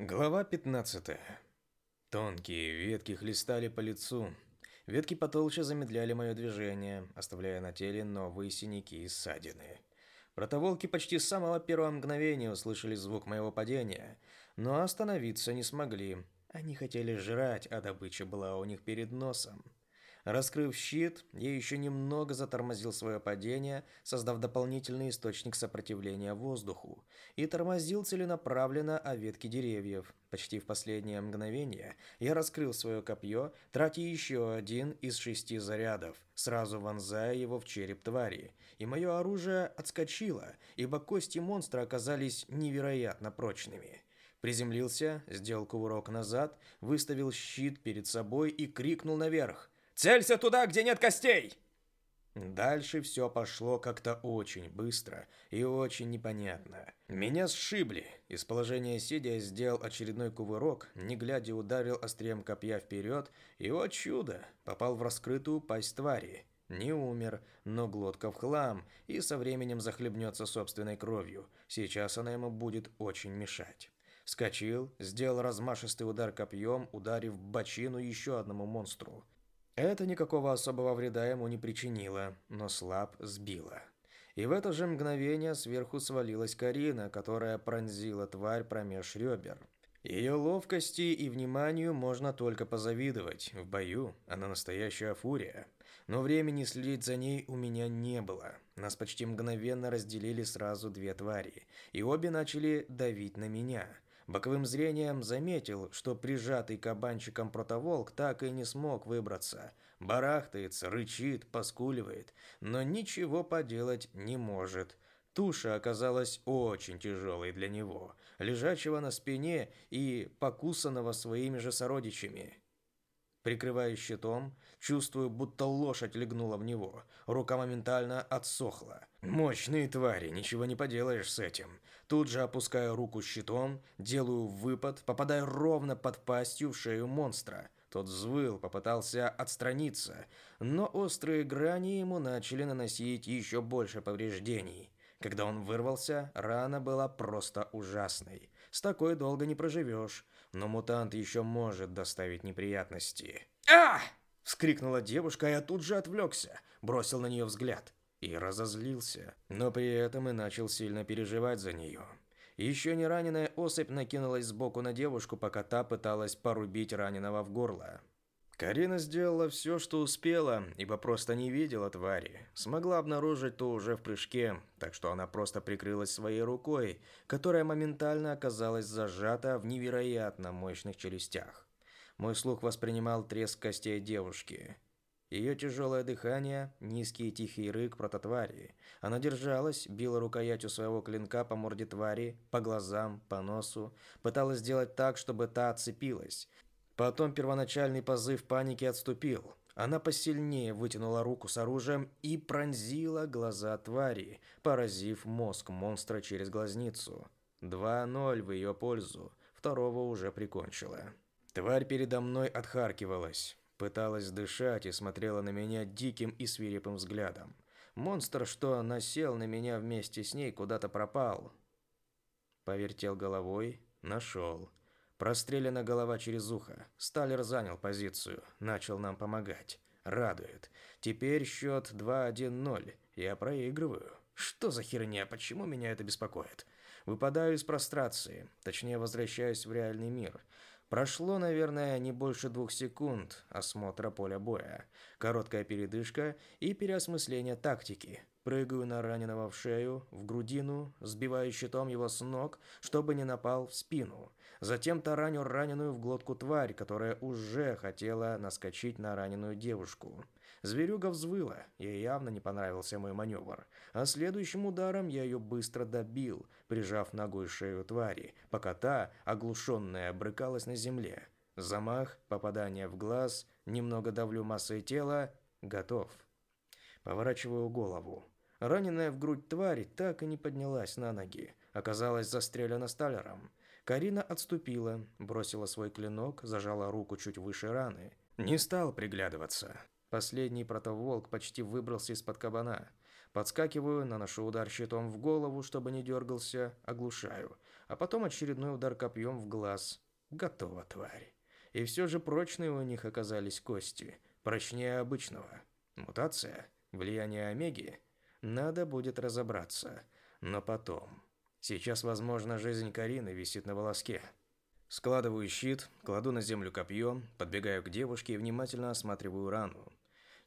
Глава 15. Тонкие ветки хлестали по лицу. Ветки потолще замедляли мое движение, оставляя на теле новые синяки и ссадины. Протоволки почти с самого первого мгновения услышали звук моего падения, но остановиться не смогли. Они хотели жрать, а добыча была у них перед носом. Раскрыв щит, я еще немного затормозил свое падение, создав дополнительный источник сопротивления воздуху, и тормозил целенаправленно о ветки деревьев. Почти в последнее мгновение я раскрыл свое копье, тратя еще один из шести зарядов, сразу вонзая его в череп твари. И мое оружие отскочило, ибо кости монстра оказались невероятно прочными. Приземлился, сделал кувырок назад, выставил щит перед собой и крикнул наверх. Целься туда, где нет костей!» Дальше все пошло как-то очень быстро и очень непонятно. Меня сшибли. Из положения сидя я сделал очередной кувырок, не глядя ударил острием копья вперед, и, о чудо, попал в раскрытую пасть твари. Не умер, но глотка в хлам, и со временем захлебнется собственной кровью. Сейчас она ему будет очень мешать. Вскочил, сделал размашистый удар копьем, ударив бочину еще одному монстру. Это никакого особого вреда ему не причинило, но слаб сбило. И в это же мгновение сверху свалилась Карина, которая пронзила тварь промеж ребер. Ее ловкости и вниманию можно только позавидовать. В бою она настоящая фурия. Но времени следить за ней у меня не было. Нас почти мгновенно разделили сразу две твари, и обе начали давить на меня – Боковым зрением заметил, что прижатый кабанчиком протоволк так и не смог выбраться. Барахтается, рычит, поскуливает, но ничего поделать не может. Туша оказалась очень тяжелой для него, лежачего на спине и покусанного своими же сородичами. Прикрываясь щитом, чувствую, будто лошадь легнула в него. Рука моментально отсохла. Мощные твари, ничего не поделаешь с этим. Тут же опускаю руку щитом, делаю выпад, попадаю ровно под пастью в шею монстра. Тот взвыл, попытался отстраниться, но острые грани ему начали наносить еще больше повреждений. Когда он вырвался, рана была просто ужасной. С такой долго не проживешь но мутант еще может доставить неприятности. а вскрикнула девушка, и я тут же отвлекся, бросил на нее взгляд и разозлился, но при этом и начал сильно переживать за нее. Еще не раненая особь накинулась сбоку на девушку, пока та пыталась порубить раненого в горло. Карина сделала все, что успела, ибо просто не видела твари. Смогла обнаружить то уже в прыжке, так что она просто прикрылась своей рукой, которая моментально оказалась зажата в невероятно мощных челюстях. Мой слух воспринимал треск костей девушки. Ее тяжелое дыхание, низкий и тихий рык прототвари. Она держалась, била рукоятью своего клинка по морде твари, по глазам, по носу, пыталась сделать так, чтобы та отцепилась, Потом первоначальный позыв паники отступил. Она посильнее вытянула руку с оружием и пронзила глаза твари, поразив мозг монстра через глазницу. 2-0 в ее пользу. Второго уже прикончила. Тварь передо мной отхаркивалась, пыталась дышать и смотрела на меня диким и свирепым взглядом. Монстр, что насел на меня вместе с ней, куда-то пропал. Повертел головой, нашел. Прострелена голова через ухо. Сталер занял позицию, начал нам помогать. Радует. Теперь счет 2-1-0. Я проигрываю. Что за херня? Почему меня это беспокоит? Выпадаю из прострации, точнее возвращаюсь в реальный мир. Прошло, наверное, не больше двух секунд осмотра поля боя. Короткая передышка и переосмысление тактики. Прыгаю на раненого в шею, в грудину, сбиваю щитом его с ног, чтобы не напал в спину. Затем тараню раненую в глотку тварь, которая уже хотела наскочить на раненую девушку. Зверюга взвыла, ей явно не понравился мой маневр. А следующим ударом я ее быстро добил, прижав ногой шею твари, пока та, оглушенная, брыкалась на земле. Замах, попадание в глаз, немного давлю массой тела, готов. Поворачиваю голову. Раненая в грудь тварь так и не поднялась на ноги. Оказалась застрелена сталером. Карина отступила, бросила свой клинок, зажала руку чуть выше раны. Не стал приглядываться. Последний протоволк почти выбрался из-под кабана. Подскакиваю, наношу удар щитом в голову, чтобы не дергался, оглушаю. А потом очередной удар копьем в глаз. Готово, тварь. И все же прочные у них оказались кости. Прочнее обычного. Мутация? Влияние Омеги? Надо будет разобраться. Но потом. Сейчас, возможно, жизнь Карины висит на волоске. Складываю щит, кладу на землю копье, подбегаю к девушке и внимательно осматриваю рану.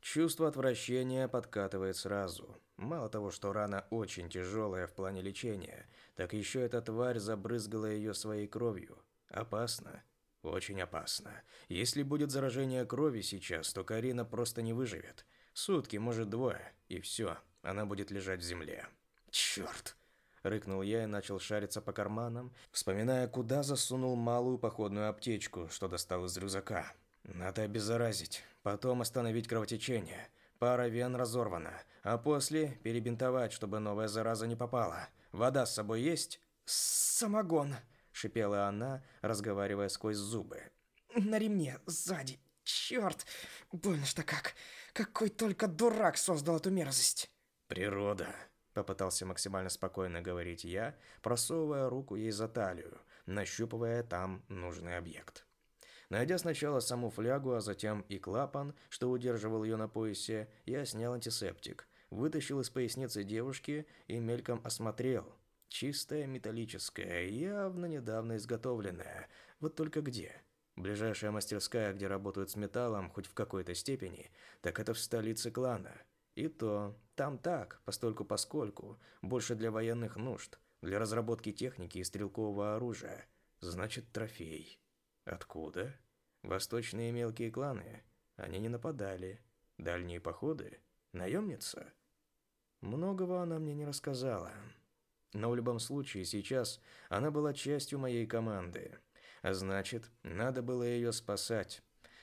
Чувство отвращения подкатывает сразу. Мало того, что рана очень тяжелая в плане лечения, так еще эта тварь забрызгала ее своей кровью. Опасно. Очень опасно. Если будет заражение крови сейчас, то Карина просто не выживет. Сутки, может двое, и все, она будет лежать в земле. Черт! Рыкнул я и начал шариться по карманам, вспоминая, куда засунул малую походную аптечку, что достал из рюкзака. Надо обеззаразить, потом остановить кровотечение. Пара вен разорвана, а после перебинтовать, чтобы новая зараза не попала. Вода с собой есть? Самогон, шипела она, разговаривая сквозь зубы. На ремне, сзади. Черт, больно что как. Какой только дурак создал эту мерзость. Природа, Попытался максимально спокойно говорить я, просовывая руку ей за талию, нащупывая там нужный объект. Найдя сначала саму флягу, а затем и клапан, что удерживал ее на поясе, я снял антисептик, вытащил из поясницы девушки и мельком осмотрел. Чистая металлическая, явно недавно изготовленная. Вот только где? Ближайшая мастерская, где работают с металлом хоть в какой-то степени, так это в столице клана – и то, там так, постольку-поскольку, больше для военных нужд, для разработки техники и стрелкового оружия. Значит, трофей. Откуда? Восточные мелкие кланы. Они не нападали. Дальние походы? Наемница? Многого она мне не рассказала. Но в любом случае, сейчас она была частью моей команды. А значит, надо было ее спасать.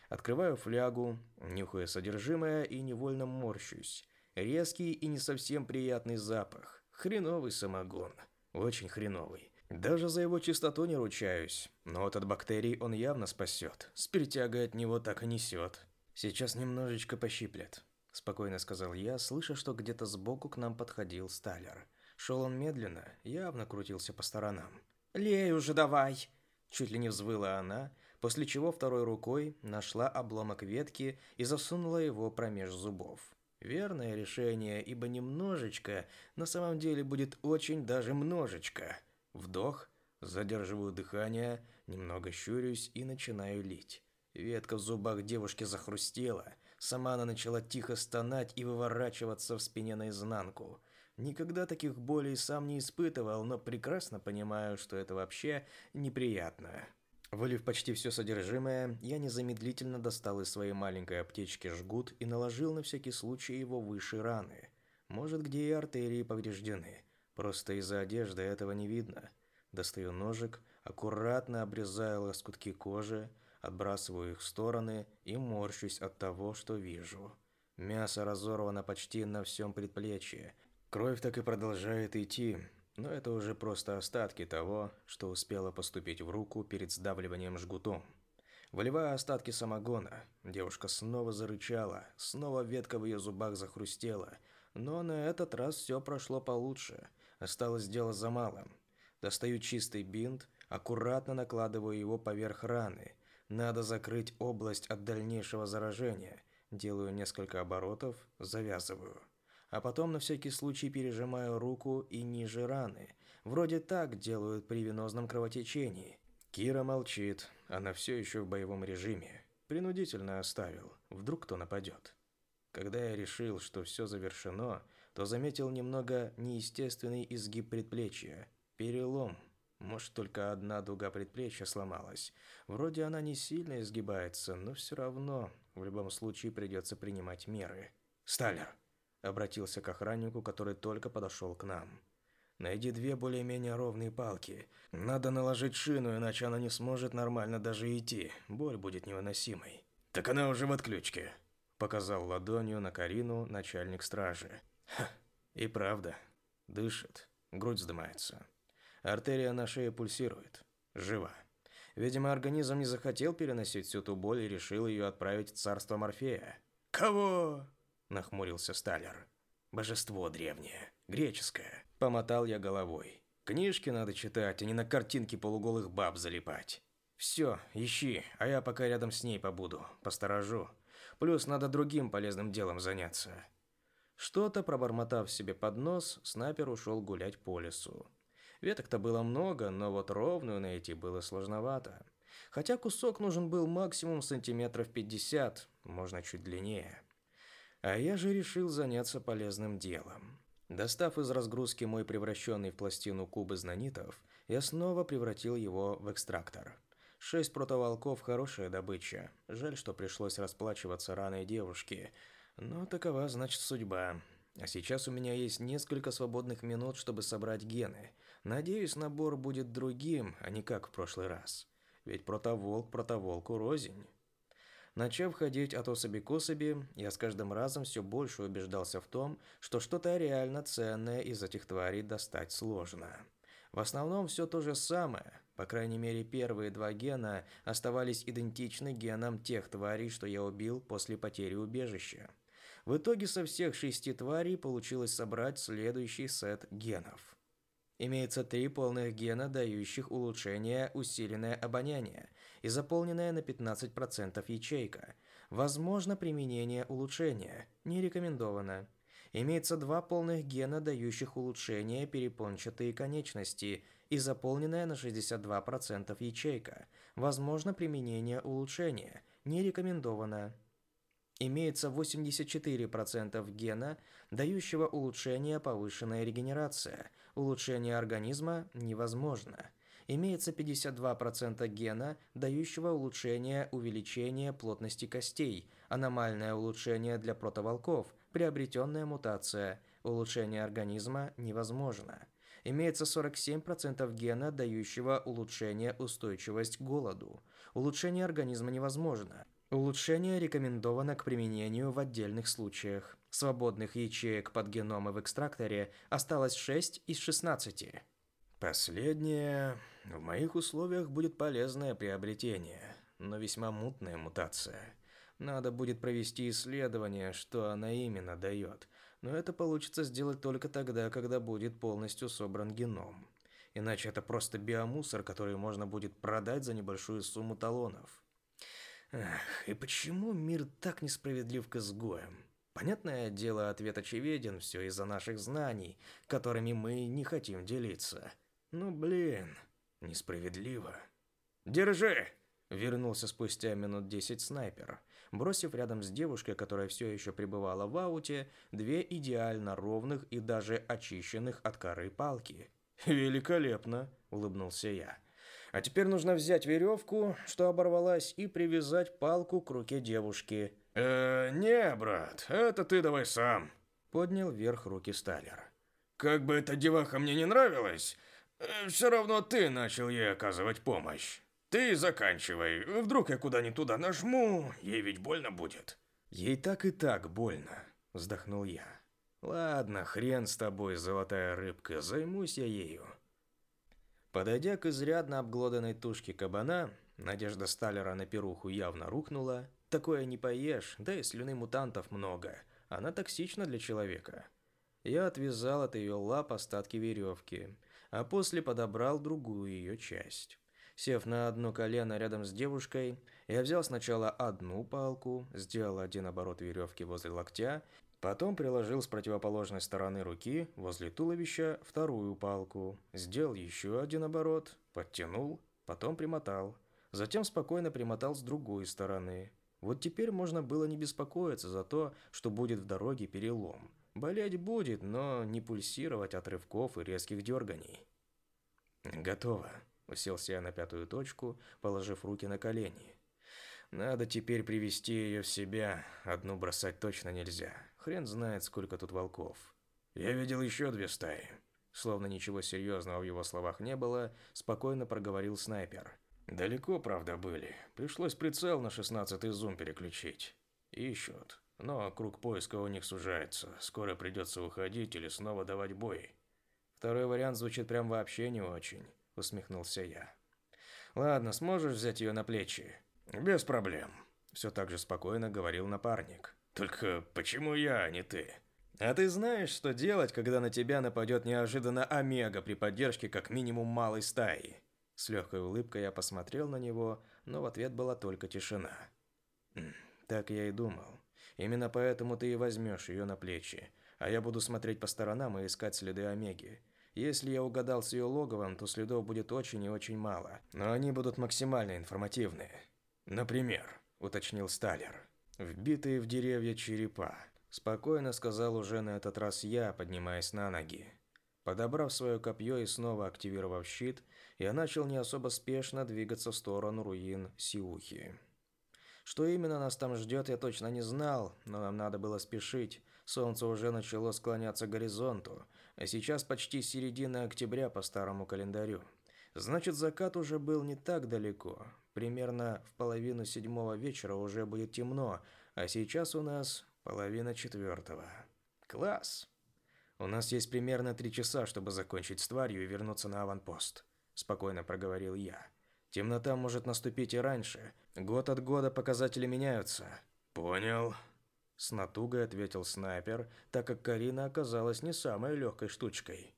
Открываю флягу, нюхая содержимое и невольно морщусь. Резкий и не совсем приятный запах. Хреновый самогон. Очень хреновый. Даже за его чистоту не ручаюсь. Но вот от бактерий он явно спасет. Спиртяга от него так и несет. Сейчас немножечко пощиплет. Спокойно сказал я, слыша, что где-то сбоку к нам подходил Сталер. Шел он медленно, явно крутился по сторонам. «Лей уже давай!» Чуть ли не взвыла она, после чего второй рукой нашла обломок ветки и засунула его промеж зубов. Верное решение, ибо немножечко на самом деле будет очень даже множечко. Вдох, задерживаю дыхание, немного щурюсь и начинаю лить. Ветка в зубах девушки захрустела, сама она начала тихо стонать и выворачиваться в спине наизнанку. Никогда таких болей сам не испытывал, но прекрасно понимаю, что это вообще неприятно. Вылив почти все содержимое, я незамедлительно достал из своей маленькой аптечки жгут и наложил на всякий случай его выше раны. Может, где и артерии повреждены. Просто из-за одежды этого не видно. Достаю ножик, аккуратно обрезаю лоскутки кожи, отбрасываю их в стороны и морщусь от того, что вижу. Мясо разорвано почти на всем предплечье. Кровь так и продолжает идти, но это уже просто остатки того, что успело поступить в руку перед сдавливанием жгутом. Выливая остатки самогона, девушка снова зарычала, снова ветка в ее зубах захрустела, но на этот раз все прошло получше. Осталось дело за малым. Достаю чистый бинт, аккуратно накладываю его поверх раны. Надо закрыть область от дальнейшего заражения. Делаю несколько оборотов, завязываю а потом на всякий случай пережимаю руку и ниже раны. Вроде так делают при венозном кровотечении. Кира молчит, она все еще в боевом режиме. Принудительно оставил, вдруг кто нападет. Когда я решил, что все завершено, то заметил немного неестественный изгиб предплечья. Перелом. Может, только одна дуга предплечья сломалась. Вроде она не сильно изгибается, но все равно в любом случае придется принимать меры. «Сталер!» Обратился к охраннику, который только подошел к нам. Найди две более-менее ровные палки. Надо наложить шину, иначе она не сможет нормально даже идти. Боль будет невыносимой. Так она уже в отключке. Показал ладонью на Карину начальник стражи. Ха, и правда. Дышит, грудь вздымается. Артерия на шее пульсирует. Жива. Видимо, организм не захотел переносить всю ту боль и решил ее отправить в царство Морфея. «Кого?» нахмурился Сталер. Божество древнее, греческое. Помотал я головой. Книжки надо читать, а не на картинки полуголых баб залипать. Все, ищи, а я пока рядом с ней побуду, посторожу. Плюс надо другим полезным делом заняться. Что-то пробормотав себе под нос, снайпер ушел гулять по лесу. Веток-то было много, но вот ровную найти было сложновато. Хотя кусок нужен был максимум сантиметров 50, можно чуть длиннее. А я же решил заняться полезным делом. Достав из разгрузки мой превращенный в пластину куб из нанитов, я снова превратил его в экстрактор. Шесть протоволков – хорошая добыча. Жаль, что пришлось расплачиваться раной девушки. Но такова, значит, судьба. А сейчас у меня есть несколько свободных минут, чтобы собрать гены. Надеюсь, набор будет другим, а не как в прошлый раз. Ведь протоволк протоволку рознь. Начав ходить от особи к особи, я с каждым разом все больше убеждался в том, что что-то реально ценное из этих тварей достать сложно. В основном все то же самое, по крайней мере первые два гена оставались идентичны генам тех тварей, что я убил после потери убежища. В итоге со всех шести тварей получилось собрать следующий сет генов. Имеется три полных гена, дающих улучшение усиленное обоняние, и заполненная на 15% ячейка. Возможно применение улучшения. Не рекомендовано. Имеется два полных гена, дающих улучшение перепончатые конечности, и заполненная на 62% ячейка. Возможно применение улучшения. Не рекомендовано. Имеется 84% гена, дающего улучшение повышенная регенерация. Улучшение организма невозможно имеется 52% гена, дающего улучшение увеличения плотности костей, аномальное улучшение для протоволков, приобретенная мутация, улучшение организма невозможно. Имеется 47% гена, дающего улучшение устойчивость к голоду. Улучшение организма невозможно. Улучшение рекомендовано к применению в отдельных случаях. Свободных ячеек под геномы в экстракторе осталось 6 из 16. Последнее в моих условиях будет полезное приобретение, но весьма мутная мутация. Надо будет провести исследование, что она именно дает, но это получится сделать только тогда, когда будет полностью собран геном. Иначе это просто биомусор, который можно будет продать за небольшую сумму талонов. Эх, и почему мир так несправедлив к изгоям? Понятное дело, ответ очевиден, все из-за наших знаний, которыми мы не хотим делиться. Ну блин, Несправедливо. «Держи!» – вернулся спустя минут десять снайпер, бросив рядом с девушкой, которая все еще пребывала в ауте, две идеально ровных и даже очищенных от коры палки. «Великолепно!» – улыбнулся я. «А теперь нужно взять веревку, что оборвалась, и привязать палку к руке девушки». «Э, не, брат, это ты давай сам», – поднял вверх руки Сталер. «Как бы эта деваха мне не нравилась, Э, Все равно ты начал ей оказывать помощь. Ты заканчивай. Вдруг я куда не туда нажму, ей ведь больно будет. Ей так и так больно, вздохнул я. Ладно, хрен с тобой, золотая рыбка, займусь я ею. Подойдя к изрядно обглоданной тушке кабана, надежда Сталера на перуху явно рухнула. Такое не поешь, да и слюны мутантов много. Она токсична для человека. Я отвязал от ее лап остатки веревки а после подобрал другую ее часть. Сев на одно колено рядом с девушкой, я взял сначала одну палку, сделал один оборот веревки возле локтя, потом приложил с противоположной стороны руки возле туловища вторую палку, сделал еще один оборот, подтянул, потом примотал, затем спокойно примотал с другой стороны. Вот теперь можно было не беспокоиться за то, что будет в дороге перелом. Болеть будет, но не пульсировать от рывков и резких дерганий. Готово. Уселся я на пятую точку, положив руки на колени. Надо теперь привести ее в себя. Одну бросать точно нельзя. Хрен знает, сколько тут волков. Я видел еще две стаи. Словно ничего серьезного в его словах не было, спокойно проговорил снайпер. Далеко, правда, были. Пришлось прицел на шестнадцатый зум переключить. Ищут. Но круг поиска у них сужается. Скоро придется уходить или снова давать бой. Второй вариант звучит прям вообще не очень, усмехнулся я. Ладно, сможешь взять ее на плечи? Без проблем. Все так же спокойно говорил напарник. Только почему я, а не ты? А ты знаешь, что делать, когда на тебя нападет неожиданно Омега при поддержке как минимум малой стаи? С легкой улыбкой я посмотрел на него, но в ответ была только тишина. Так я и думал. Именно поэтому ты и возьмешь ее на плечи, а я буду смотреть по сторонам и искать следы Омеги. Если я угадал с ее логовом, то следов будет очень и очень мало, но они будут максимально информативные. Например, уточнил Сталер, вбитые в деревья черепа. Спокойно сказал уже на этот раз я, поднимаясь на ноги. Подобрав свое копье и снова активировав щит, я начал не особо спешно двигаться в сторону руин Сиухи. Что именно нас там ждет, я точно не знал, но нам надо было спешить. Солнце уже начало склоняться к горизонту, а сейчас почти середина октября по старому календарю. Значит, закат уже был не так далеко. Примерно в половину седьмого вечера уже будет темно, а сейчас у нас половина четвертого. Класс! У нас есть примерно три часа, чтобы закончить с тварью и вернуться на аванпост. Спокойно проговорил я. Темнота может наступить и раньше. Год от года показатели меняются. Понял. С натугой ответил снайпер, так как Карина оказалась не самой легкой штучкой.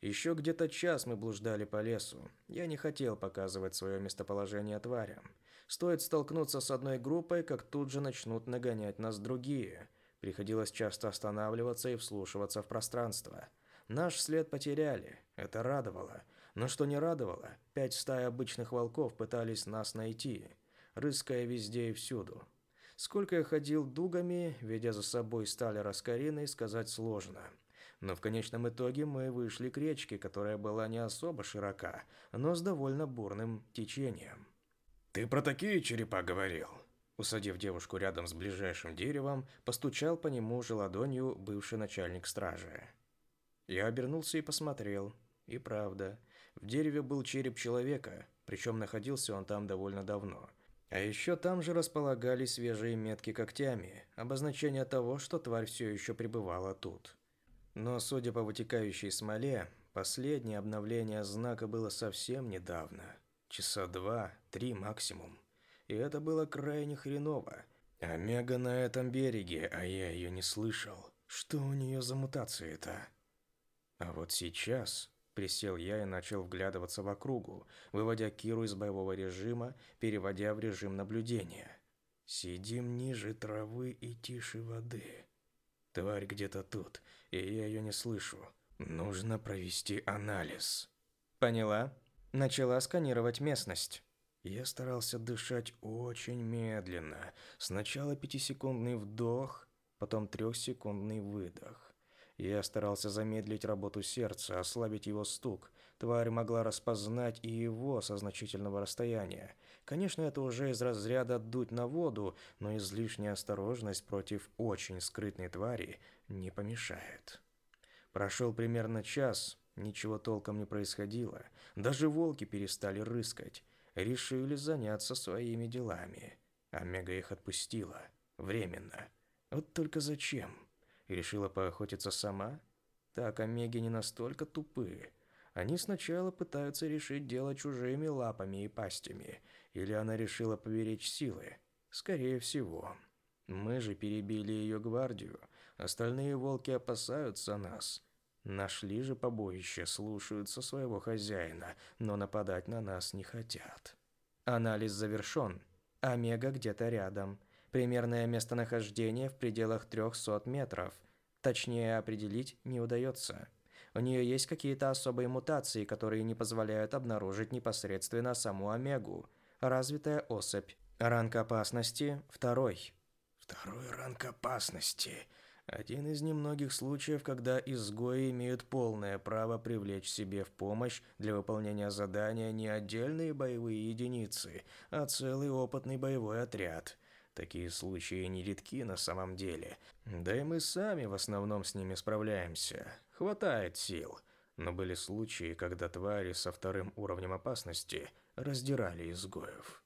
Еще где-то час мы блуждали по лесу. Я не хотел показывать свое местоположение тварям. Стоит столкнуться с одной группой, как тут же начнут нагонять нас другие. Приходилось часто останавливаться и вслушиваться в пространство. Наш след потеряли. Это радовало. Но что не радовало, пять стай обычных волков пытались нас найти, рыская везде и всюду. Сколько я ходил дугами, ведя за собой Сталера с сказать сложно. Но в конечном итоге мы вышли к речке, которая была не особо широка, но с довольно бурным течением. «Ты про такие черепа говорил?» Усадив девушку рядом с ближайшим деревом, постучал по нему же ладонью бывший начальник стражи. Я обернулся и посмотрел. И правда, в дереве был череп человека, причем находился он там довольно давно. А еще там же располагались свежие метки когтями, обозначение того, что тварь все еще пребывала тут. Но, судя по вытекающей смоле, последнее обновление знака было совсем недавно. Часа два, три максимум. И это было крайне хреново. Омега на этом береге, а я ее не слышал. Что у нее за мутации-то? А вот сейчас Присел я и начал вглядываться в округу, выводя Киру из боевого режима, переводя в режим наблюдения. Сидим ниже травы и тише воды. Тварь где-то тут, и я ее не слышу. Нужно провести анализ. Поняла? Начала сканировать местность. Я старался дышать очень медленно. Сначала пятисекундный вдох, потом трехсекундный выдох. Я старался замедлить работу сердца, ослабить его стук. Тварь могла распознать и его со значительного расстояния. Конечно, это уже из разряда «дуть на воду», но излишняя осторожность против очень скрытной твари не помешает. Прошел примерно час, ничего толком не происходило. Даже волки перестали рыскать. Решили заняться своими делами. Омега их отпустила. Временно. Вот только зачем? И решила поохотиться сама? Так, омеги не настолько тупые. Они сначала пытаются решить дело чужими лапами и пастями, или она решила поберечь силы. Скорее всего. Мы же перебили ее гвардию. Остальные волки опасаются нас. Нашли же побоище, слушаются своего хозяина, но нападать на нас не хотят. Анализ завершен. Омега где-то рядом. Примерное местонахождение в пределах 300 метров. Точнее определить не удается. У нее есть какие-то особые мутации, которые не позволяют обнаружить непосредственно саму Омегу. Развитая особь. Ранг опасности – второй. Второй ранг опасности. Один из немногих случаев, когда изгои имеют полное право привлечь себе в помощь для выполнения задания не отдельные боевые единицы, а целый опытный боевой отряд – Такие случаи нередки на самом деле. Да и мы сами в основном с ними справляемся. Хватает сил. Но были случаи, когда твари со вторым уровнем опасности раздирали изгоев.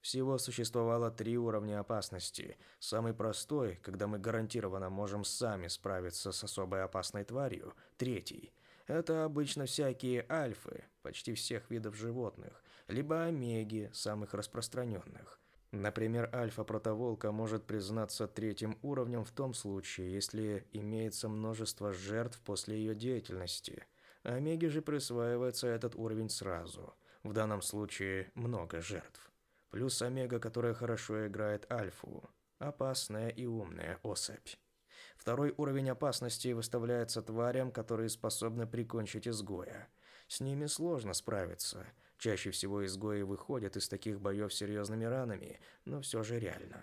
Всего существовало три уровня опасности. Самый простой, когда мы гарантированно можем сами справиться с особой опасной тварью, третий. Это обычно всякие альфы, почти всех видов животных, либо омеги, самых распространенных. Например, альфа-протоволка может признаться третьим уровнем в том случае, если имеется множество жертв после ее деятельности. Омеге же присваивается этот уровень сразу. В данном случае много жертв. Плюс Омега, которая хорошо играет альфу. Опасная и умная особь. Второй уровень опасности выставляется тварям, которые способны прикончить изгоя. С ними сложно справиться – Чаще всего изгои выходят из таких боев серьезными ранами, но все же реально.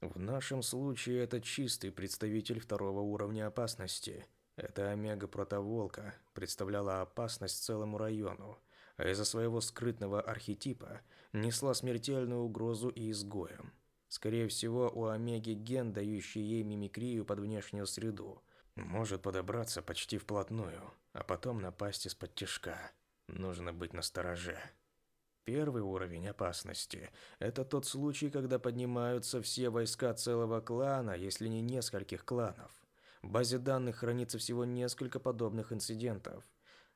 В нашем случае это чистый представитель второго уровня опасности. Эта омега-протоволка представляла опасность целому району, а из-за своего скрытного архетипа несла смертельную угрозу и изгоям. Скорее всего, у омеги ген, дающий ей мимикрию под внешнюю среду, может подобраться почти вплотную, а потом напасть из-под тяжка. Нужно быть настороже. Первый уровень опасности – это тот случай, когда поднимаются все войска целого клана, если не нескольких кланов. В базе данных хранится всего несколько подобных инцидентов.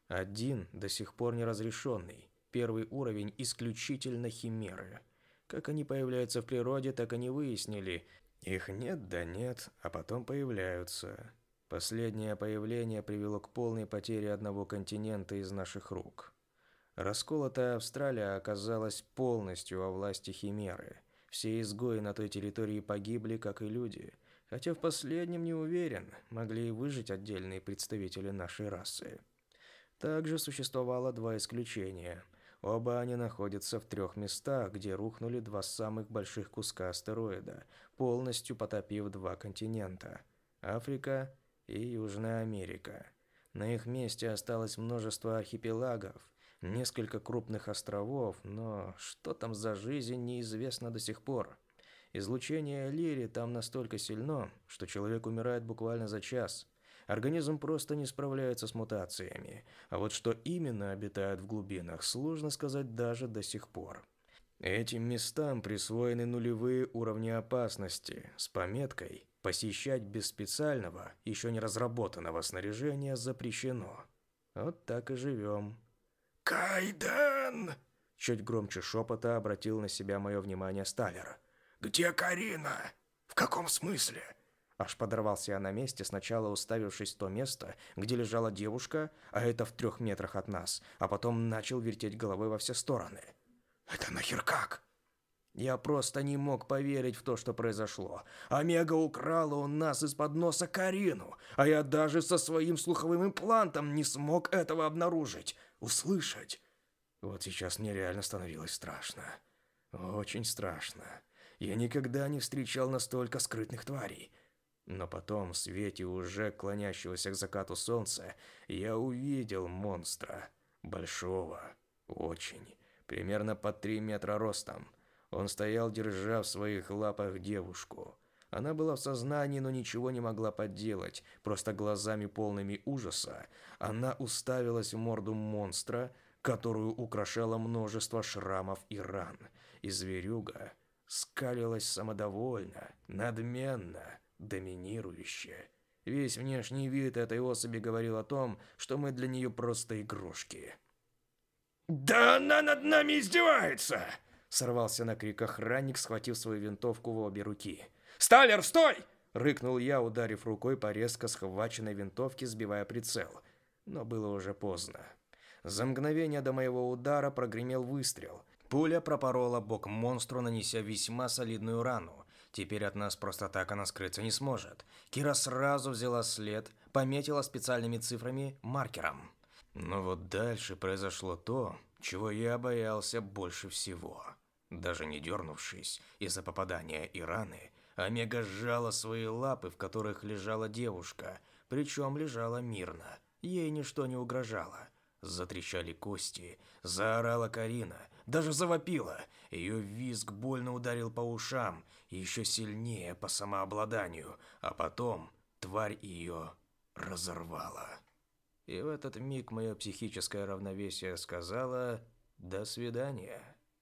Один до сих пор не разрешенный. Первый уровень исключительно химеры. Как они появляются в природе, так они выяснили. Их нет да нет, а потом появляются. Последнее появление привело к полной потере одного континента из наших рук. Расколотая Австралия оказалась полностью во власти Химеры. Все изгои на той территории погибли, как и люди. Хотя в последнем не уверен, могли и выжить отдельные представители нашей расы. Также существовало два исключения. Оба они находятся в трех местах, где рухнули два самых больших куска астероида, полностью потопив два континента – Африка и Южная Америка. На их месте осталось множество архипелагов, несколько крупных островов, но что там за жизнь неизвестно до сих пор. Излучение Лири там настолько сильно, что человек умирает буквально за час. Организм просто не справляется с мутациями, а вот что именно обитает в глубинах, сложно сказать даже до сих пор. Этим местам присвоены нулевые уровни опасности с пометкой Посещать без специального, еще не разработанного снаряжения запрещено. Вот так и живем. «Кайден!» Чуть громче шепота обратил на себя мое внимание Сталер. «Где Карина? В каком смысле?» Аж подорвался я на месте, сначала уставившись в то место, где лежала девушка, а это в трех метрах от нас, а потом начал вертеть головой во все стороны. «Это нахер как?» Я просто не мог поверить в то, что произошло. Омега украла у нас из-под носа Карину, а я даже со своим слуховым имплантом не смог этого обнаружить, услышать. Вот сейчас мне реально становилось страшно. Очень страшно. Я никогда не встречал настолько скрытных тварей. Но потом, в свете уже клонящегося к закату солнца, я увидел монстра. Большого. Очень. Примерно по три метра ростом. Он стоял, держа в своих лапах девушку. Она была в сознании, но ничего не могла поделать. Просто глазами полными ужаса она уставилась в морду монстра, которую украшало множество шрамов и ран. И зверюга скалилась самодовольно, надменно, доминирующе. Весь внешний вид этой особи говорил о том, что мы для нее просто игрушки. «Да она над нами издевается!» Сорвался на крик охранник, схватив свою винтовку в обе руки. «Сталер, стой!» Рыкнул я, ударив рукой по резко схваченной винтовке, сбивая прицел. Но было уже поздно. За мгновение до моего удара прогремел выстрел. Пуля пропорола бок монстру, нанеся весьма солидную рану. Теперь от нас просто так она скрыться не сможет. Кира сразу взяла след, пометила специальными цифрами маркером. Но вот дальше произошло то, чего я боялся больше всего. Даже не дернувшись из-за попадания и раны, Омега сжала свои лапы, в которых лежала девушка, причем лежала мирно. Ей ничто не угрожало. Затрещали кости, заорала Карина, даже завопила. Ее визг больно ударил по ушам, еще сильнее по самообладанию, а потом тварь ее разорвала. И в этот миг мое психическое равновесие сказала «до свидания».